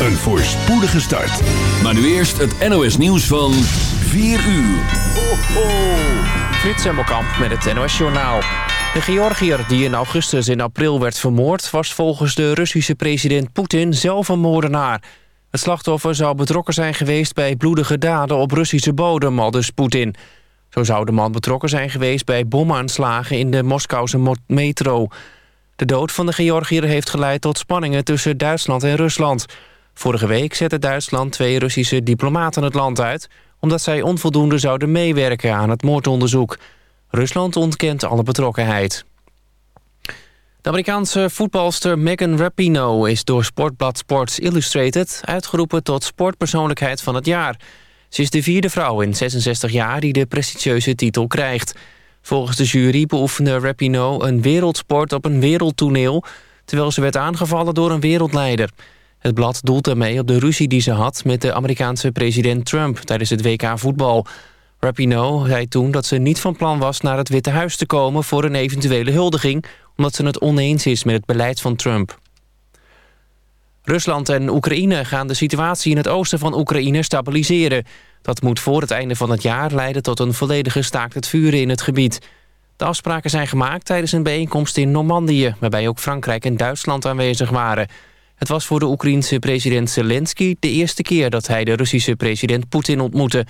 een voorspoedige start. Maar nu eerst het NOS nieuws van 4 uur. Ho, ho. Frits Hemmelkamp met het NOS Journaal. De Georgiër die in augustus en april werd vermoord... was volgens de Russische president Poetin zelf een moordenaar. Het slachtoffer zou betrokken zijn geweest bij bloedige daden op Russische bodem, aldus Poetin. Zo zou de man betrokken zijn geweest bij bomaanslagen in de Moskouse metro. De dood van de Georgiër heeft geleid tot spanningen tussen Duitsland en Rusland. Vorige week zette Duitsland twee Russische diplomaten het land uit... omdat zij onvoldoende zouden meewerken aan het moordonderzoek. Rusland ontkent alle betrokkenheid. De Amerikaanse voetbalster Megan Rapinoe is door sportblad Sports Illustrated... uitgeroepen tot sportpersoonlijkheid van het jaar. Ze is de vierde vrouw in 66 jaar die de prestigieuze titel krijgt. Volgens de jury beoefende Rapinoe een wereldsport op een wereldtoneel... terwijl ze werd aangevallen door een wereldleider. Het blad doelt ermee op de ruzie die ze had met de Amerikaanse president Trump... tijdens het WK voetbal... Rapinoe zei toen dat ze niet van plan was naar het Witte Huis te komen... voor een eventuele huldiging, omdat ze het oneens is met het beleid van Trump. Rusland en Oekraïne gaan de situatie in het oosten van Oekraïne stabiliseren. Dat moet voor het einde van het jaar leiden tot een volledige staakt het vuren in het gebied. De afspraken zijn gemaakt tijdens een bijeenkomst in Normandië... waarbij ook Frankrijk en Duitsland aanwezig waren. Het was voor de Oekraïense president Zelensky de eerste keer... dat hij de Russische president Poetin ontmoette...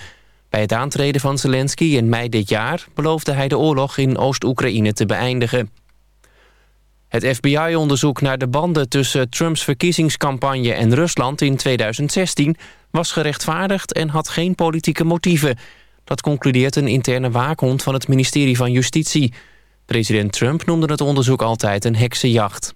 Bij het aantreden van Zelensky in mei dit jaar... beloofde hij de oorlog in Oost-Oekraïne te beëindigen. Het FBI-onderzoek naar de banden tussen Trumps verkiezingscampagne en Rusland in 2016 was gerechtvaardigd en had geen politieke motieven. Dat concludeert een interne waakhond van het ministerie van Justitie. President Trump noemde het onderzoek altijd een heksenjacht.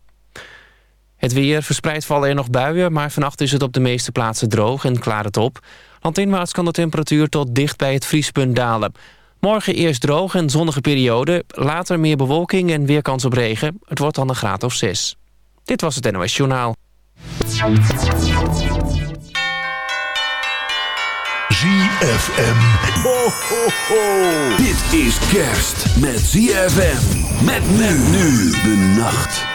Het weer verspreid vallen er nog buien, maar vannacht is het op de meeste plaatsen droog en klaart het op. Landinwaarts kan de temperatuur tot dicht bij het vriespunt dalen. Morgen eerst droog en zonnige periode, later meer bewolking en weer kans op regen. Het wordt dan een graad of 6. Dit was het NOS Journaal. ZFM. Ho, ho, ho. Dit is kerst met ZFM. Met nu de nacht.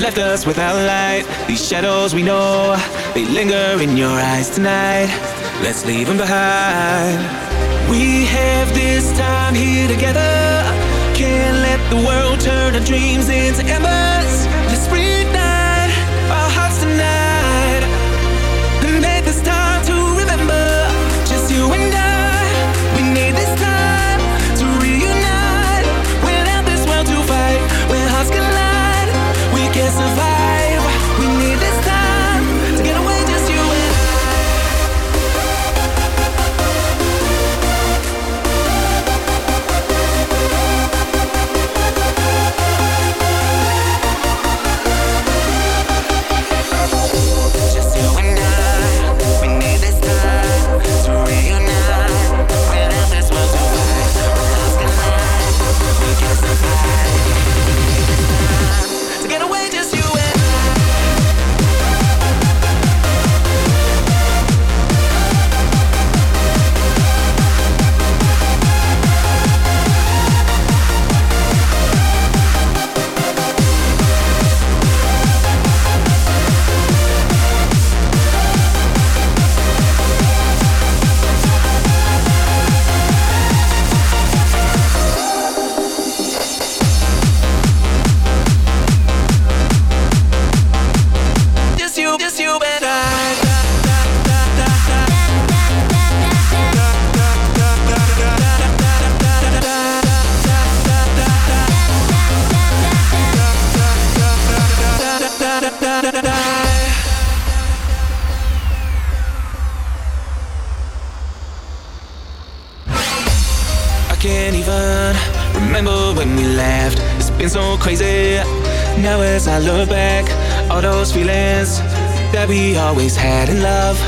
Left us without light. These shadows we know, they linger in your eyes tonight. Let's leave them behind. We have this time here together. Can't let the world turn our dreams into embers. Can't remember when we left. It's been so crazy. Now as I look back, all those feelings that we always had in love,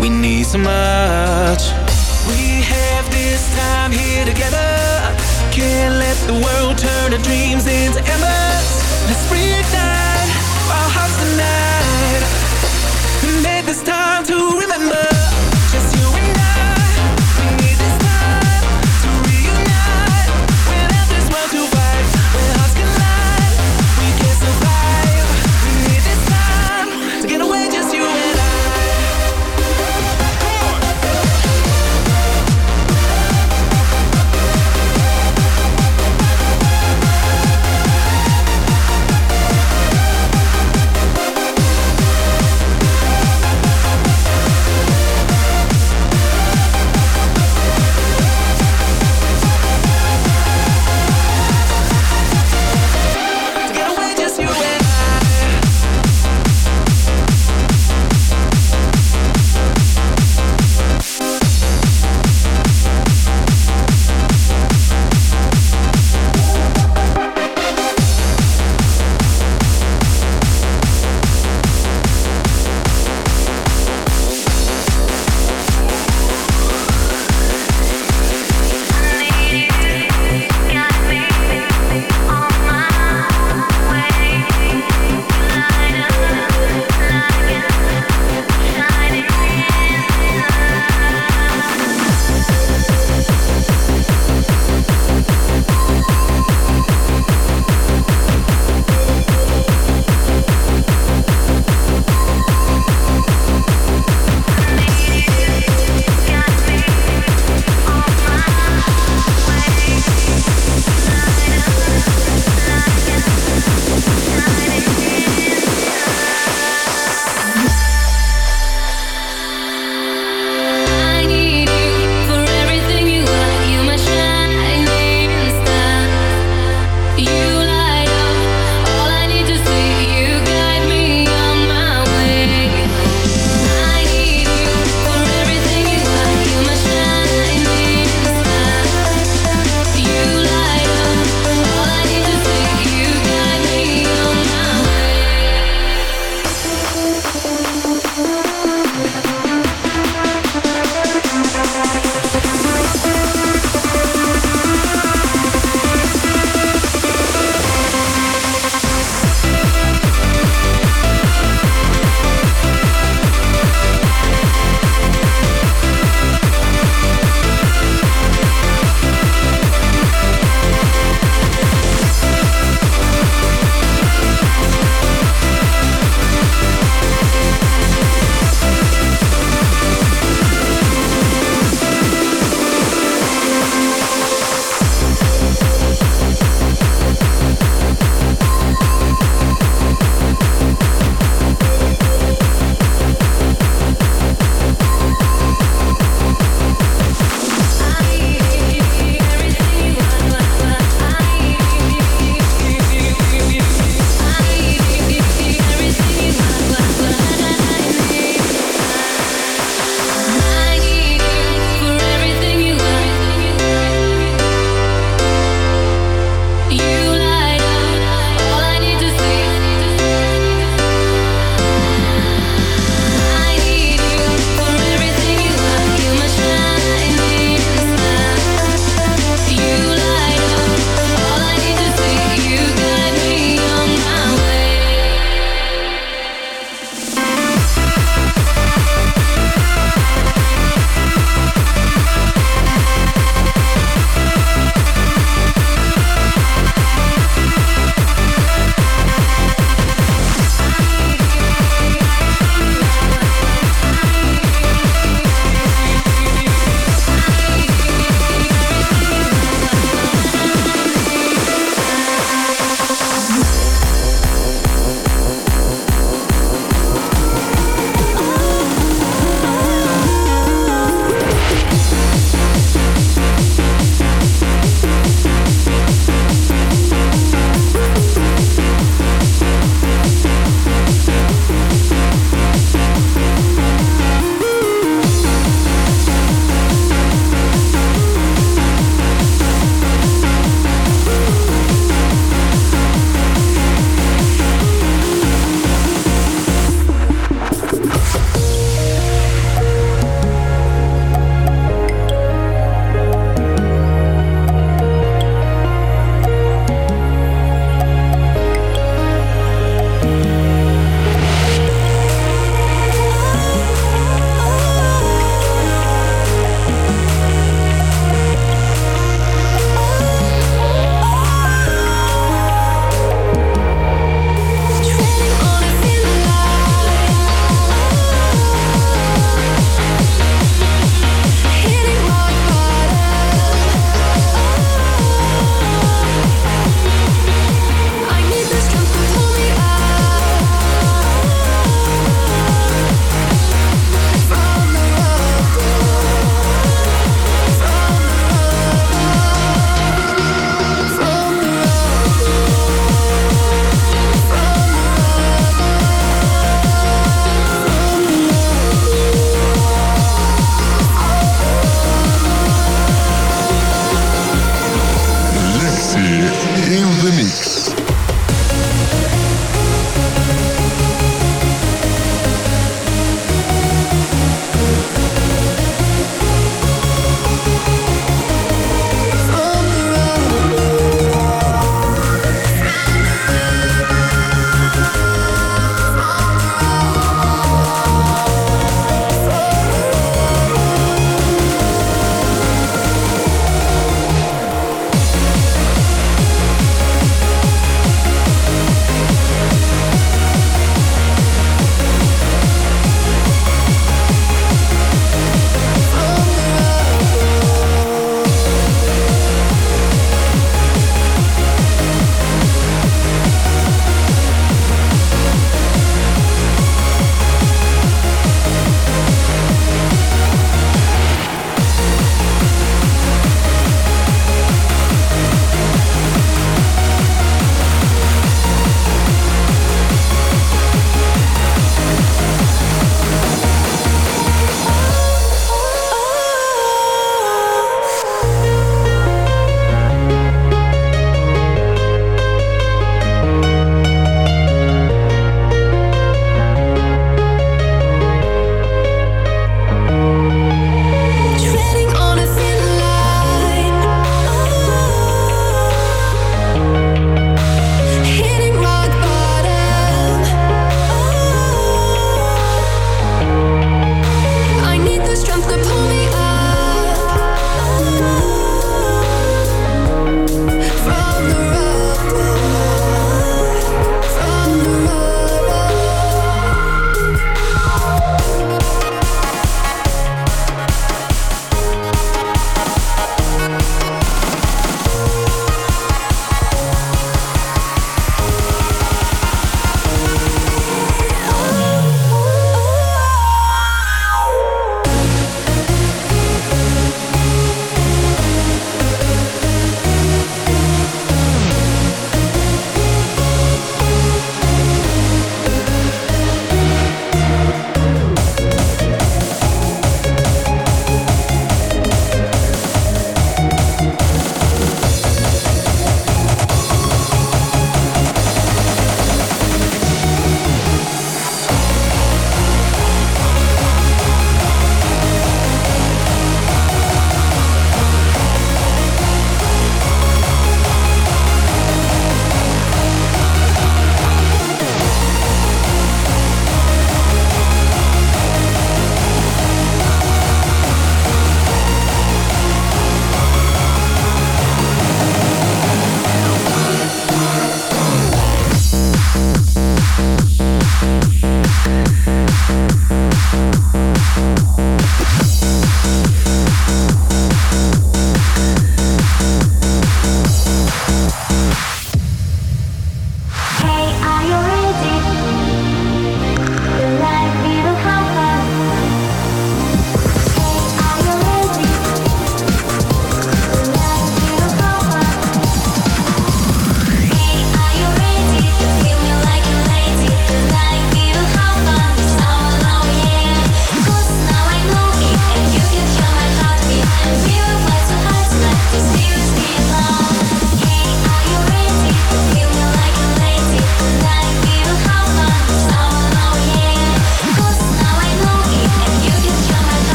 we need so much. We have this time here together. Can't let the world turn our dreams into embers. Let's reignite our hearts tonight. Make this time to remember.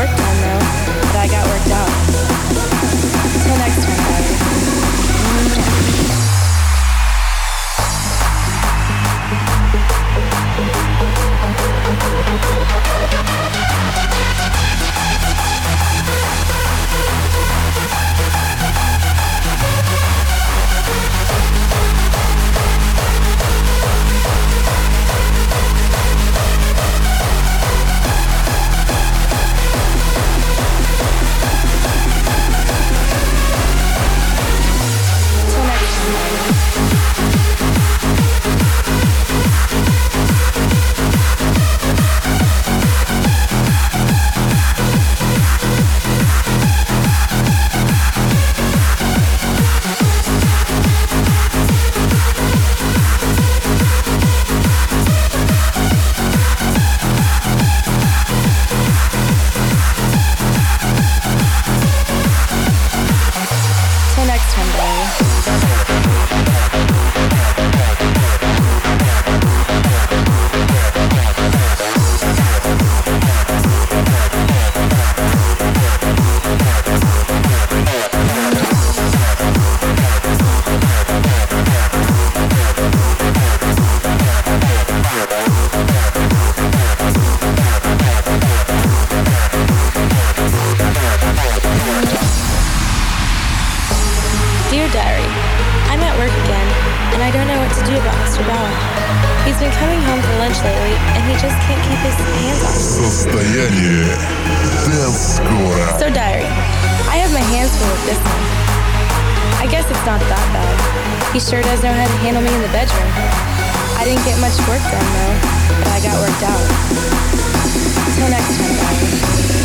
work done though, but I got worked out. Till next time, guys. Coming in the bedroom. I didn't get much work done though, but I got worked out. Till next time, guys.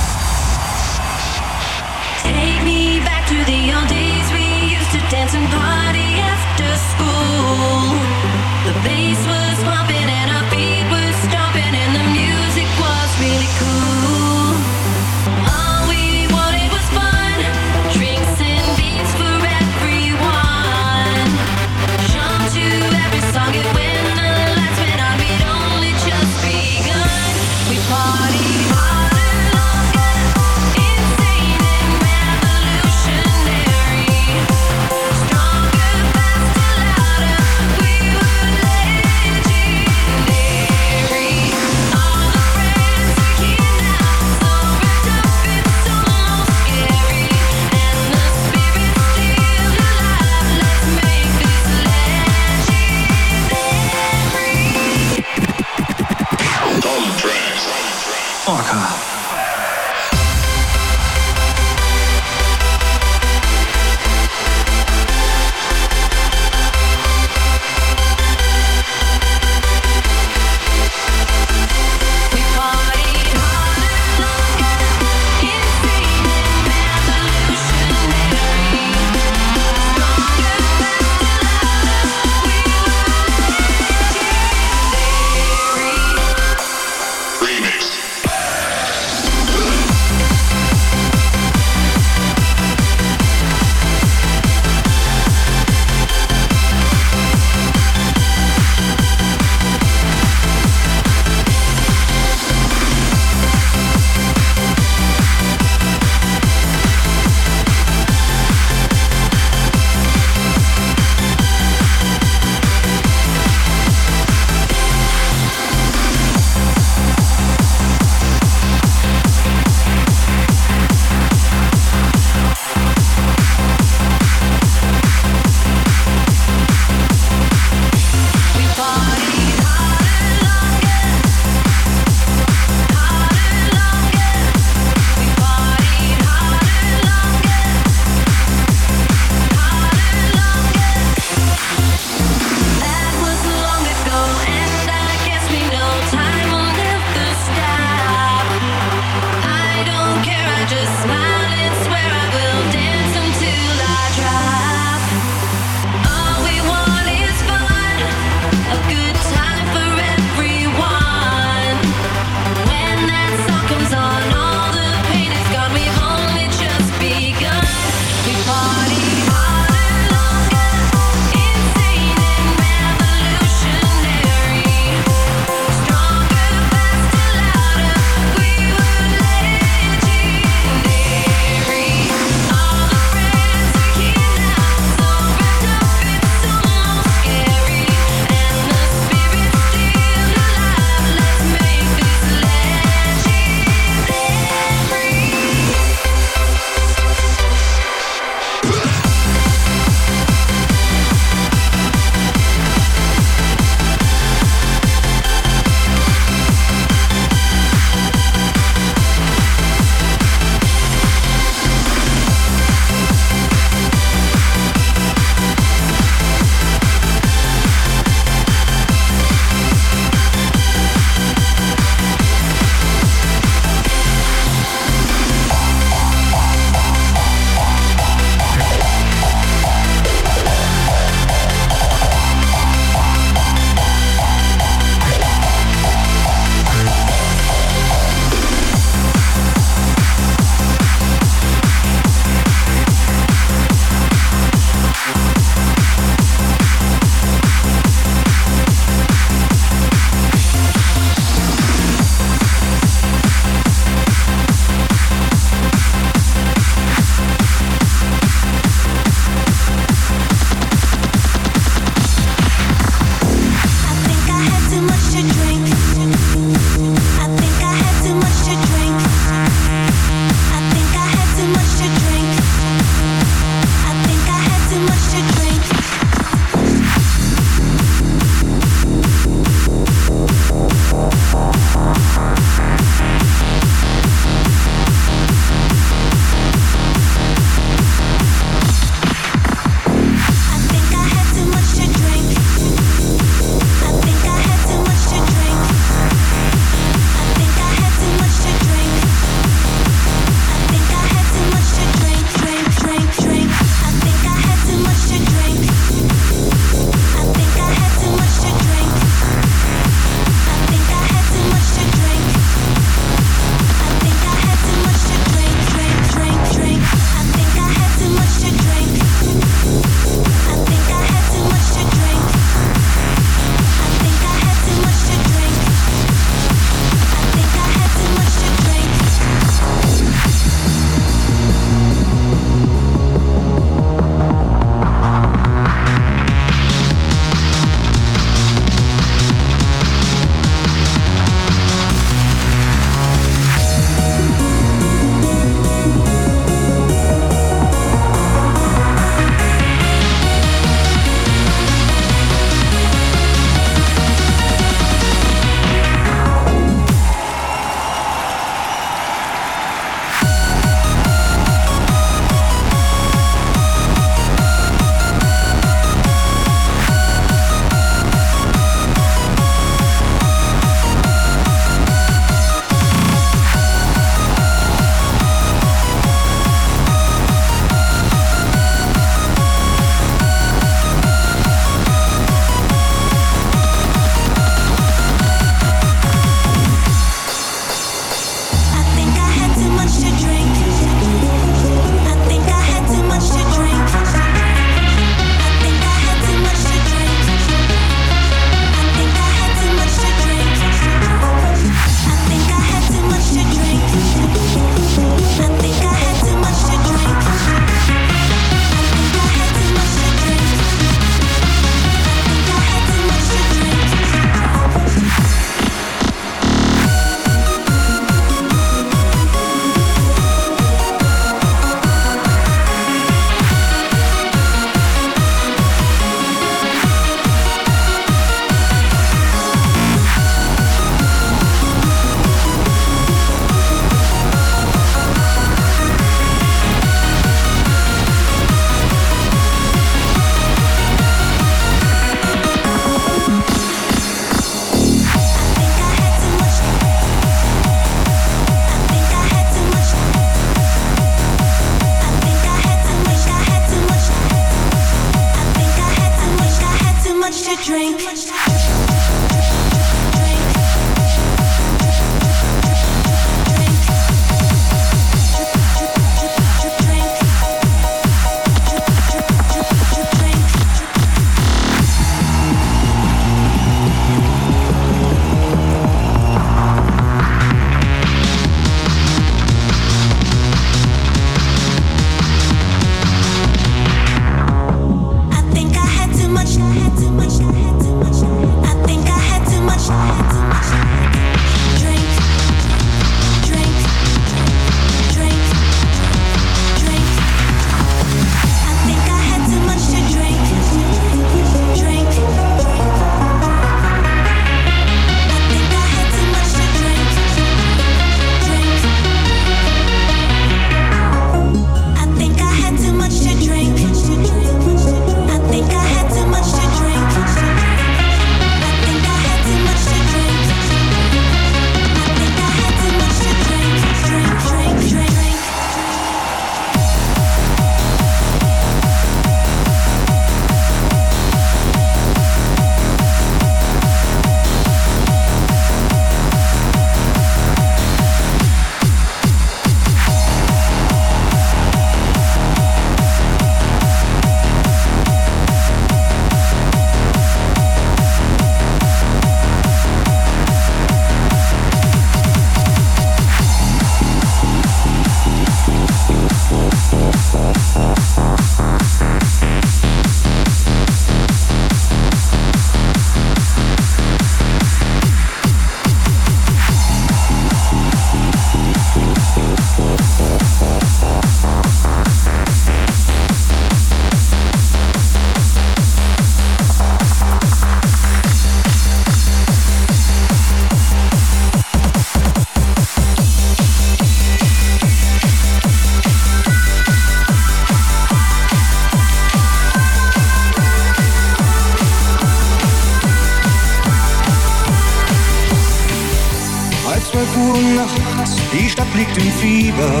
Liegt im Fieber.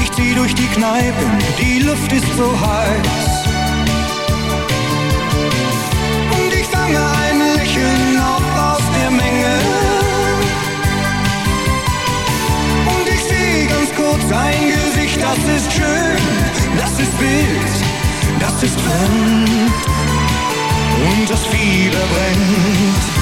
Ich zieh durch die Kneipen, die Luft ist so heiß. Und ich fange ein Lächeln auf aus der Menge. Und ich sehe ganz kurz ein Gesicht, das ist schön, das ist wild, das ist fremd. Und das Fieber brennt.